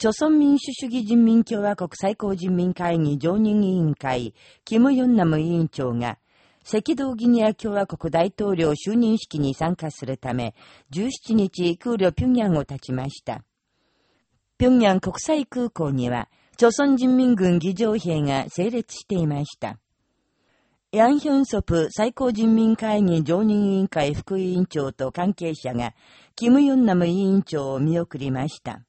朝鮮民主主義人民共和国最高人民会議常任委員会、キム・ヨンナム委員長が、赤道ギニア共和国大統領就任式に参加するため、17日空路平壌を立ちました。平壌国際空港には、朝鮮人民軍議場兵が整列していました。ヤンヒョンソプ最高人民会議常任委員会副委員長と関係者が、キム・ヨンナム委員長を見送りました。